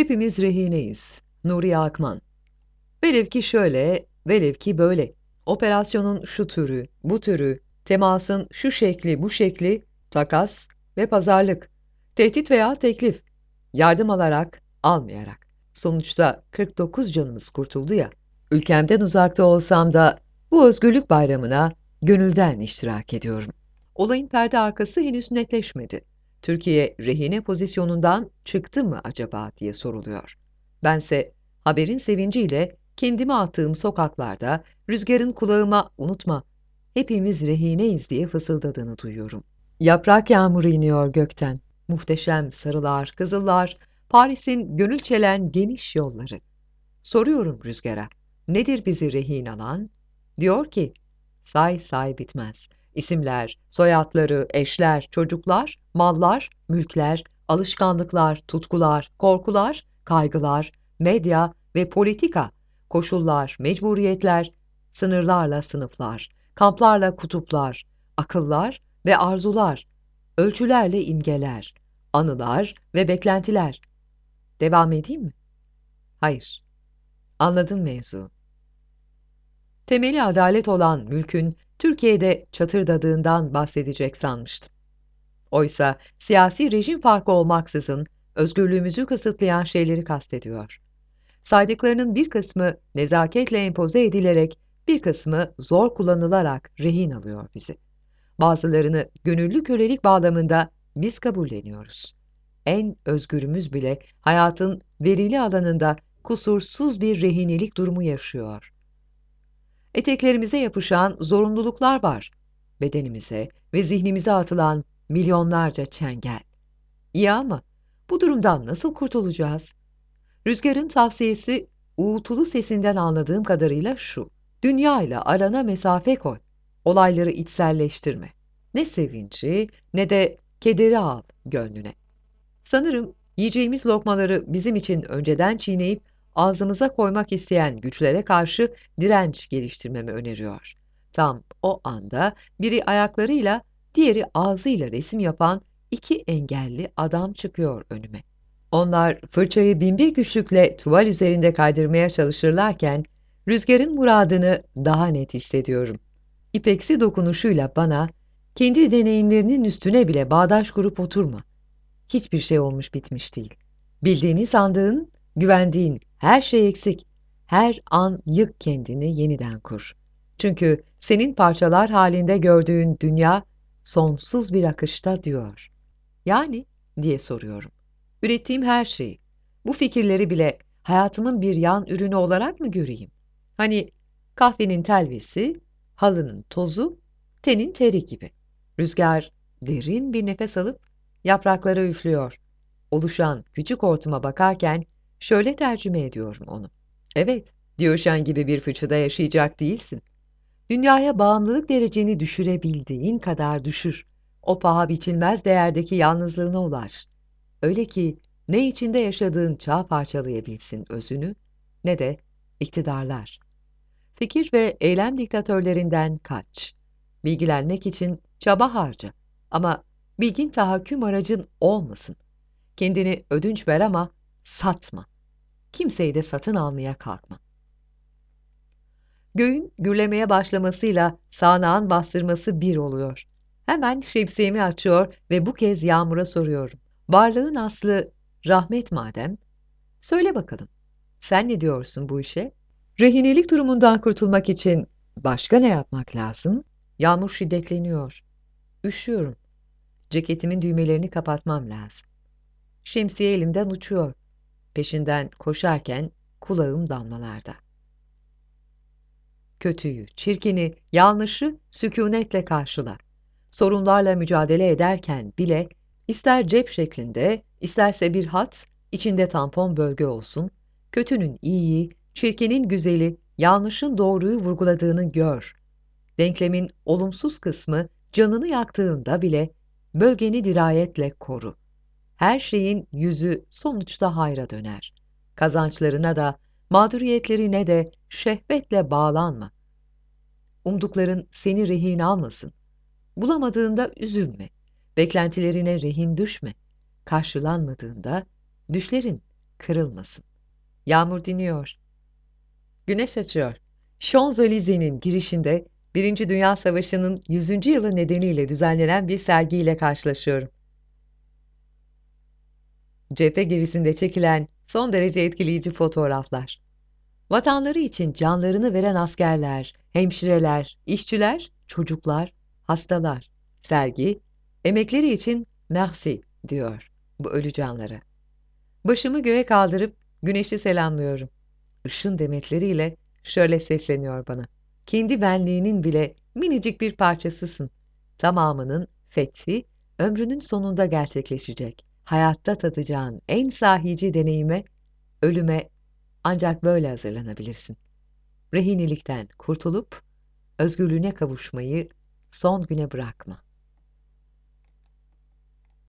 Hepimiz rehineyiz. Nuri Akman. Velev ki şöyle, velev ki böyle. Operasyonun şu türü, bu türü, temasın şu şekli, bu şekli, takas ve pazarlık. Tehdit veya teklif. Yardım alarak, almayarak. Sonuçta 49 canımız kurtuldu ya. Ülkemden uzakta olsam da bu özgürlük bayramına gönülden iştirak ediyorum. Olayın perde arkası henüz netleşmedi. Türkiye rehine pozisyonundan çıktı mı acaba diye soruluyor. Bense haberin sevinciyle kendimi attığım sokaklarda rüzgarın kulağıma unutma hepimiz rehineyiz diye fısıldadığını duyuyorum. Yaprak yağmuru iniyor gökten. Muhteşem sarılar, kızıllar, Paris'in gönül çelen geniş yolları. Soruyorum rüzgara, nedir bizi rehin alan? Diyor ki, say say bitmez. İsimler, soyadları, eşler, çocuklar, mallar, mülkler, alışkanlıklar, tutkular, korkular, kaygılar, medya ve politika, koşullar, mecburiyetler, sınırlarla sınıflar, kamplarla kutuplar, akıllar ve arzular, ölçülerle imgeler, anılar ve beklentiler. Devam edeyim mi? Hayır. Anladım mevzu. Temeli adalet olan mülkün Türkiye'de çatırdadığından bahsedecek sanmıştım. Oysa siyasi rejim farkı olmaksızın özgürlüğümüzü kısıtlayan şeyleri kastediyor. Saydıklarının bir kısmı nezaketle empoze edilerek, bir kısmı zor kullanılarak rehin alıyor bizi. Bazılarını gönüllü kölelik bağlamında biz kabulleniyoruz. En özgürümüz bile hayatın verili alanında kusursuz bir rehinelik durumu yaşıyor. Eteklerimize yapışan zorunluluklar var. Bedenimize ve zihnimize atılan milyonlarca çengel. İyi ama bu durumdan nasıl kurtulacağız? Rüzgarın tavsiyesi uğultulu sesinden anladığım kadarıyla şu. Dünya ile arana mesafe koy. Olayları içselleştirme. Ne sevinci ne de kederi al gönlüne. Sanırım yiyeceğimiz lokmaları bizim için önceden çiğneyip ağzımıza koymak isteyen güçlere karşı direnç geliştirmemi öneriyor. Tam o anda biri ayaklarıyla, diğeri ağzıyla resim yapan iki engelli adam çıkıyor önüme. Onlar fırçayı binbir güçlükle tuval üzerinde kaydırmaya çalışırlarken rüzgarın muradını daha net hissediyorum. İpeksi dokunuşuyla bana kendi deneyimlerinin üstüne bile bağdaş kurup oturma. Hiçbir şey olmuş bitmiş değil. Bildiğini sandığın, güvendiğin her şey eksik. Her an yık kendini yeniden kur. Çünkü senin parçalar halinde gördüğün dünya sonsuz bir akışta diyor. Yani diye soruyorum. Ürettiğim her şeyi, bu fikirleri bile hayatımın bir yan ürünü olarak mı göreyim? Hani kahvenin telvesi, halının tozu, tenin teri gibi. Rüzgar derin bir nefes alıp yapraklara üflüyor. Oluşan küçük hortuma bakarken şöyle tercüme ediyorum onu. Evet, Diyojen gibi bir fıçıda yaşayacak değilsin. Dünyaya bağımlılık dereceni düşürebildiğin kadar düşür. O paha biçilmez değerdeki yalnızlığına ulaş. Öyle ki ne içinde yaşadığın çağ parçalayabilsin özünü, ne de iktidarlar. Fikir ve eylem diktatörlerinden kaç. Bilgilenmek için çaba harca. Ama bilgin tahakküm aracın olmasın. Kendini ödünç ver ama satma. Kimseyi de satın almaya kalkma. Göğün gürlemeye başlamasıyla sağanağın bastırması bir oluyor. Hemen şemsiyemi açıyor ve bu kez Yağmur'a soruyorum. Varlığın aslı rahmet madem, söyle bakalım, sen ne diyorsun bu işe? Rehinelik durumundan kurtulmak için başka ne yapmak lazım? Yağmur şiddetleniyor. Üşüyorum. Ceketimin düğmelerini kapatmam lazım. Şemsiye elimden uçuyor. Peşinden koşarken kulağım damlalarda. Kötüyü, çirkini, yanlışı sükunetle karşıla. Sorunlarla mücadele ederken bile ister cep şeklinde, isterse bir hat, içinde tampon bölge olsun, kötünün iyiyi, çirkinin güzeli, yanlışın doğruyu vurguladığını gör. Denklemin olumsuz kısmı canını yaktığında bile bölgeni dirayetle koru. Her şeyin yüzü sonuçta hayra döner. Kazançlarına da, mağduriyetlerine de şehvetle bağlanma. Umdukların seni rehin almasın. Bulamadığında üzülme. Beklentilerine rehin düşme. Karşılanmadığında düşlerin kırılmasın. Yağmur diniyor. Güneş açıyor. Champs-Élysées girişinde Birinci Dünya Savaşı'nın 100. yılı nedeniyle düzenlenen bir sergiyle karşılaşıyorum. Cephe gerisinde çekilen son derece etkileyici fotoğraflar. Vatanları için canlarını veren askerler, hemşireler, işçiler, çocuklar, hastalar. Sergi, emekleri için merci diyor bu ölü canlara. Başımı göğe kaldırıp güneşi selamlıyorum. Işın demetleriyle şöyle sesleniyor bana. Kendi benliğinin bile minicik bir parçasısın. Tamamının fethi ömrünün sonunda gerçekleşecek. Hayatta tadacağın en sahici deneyime, ölüme ancak böyle hazırlanabilirsin. Rehinilikten kurtulup özgürlüğüne kavuşmayı son güne bırakma.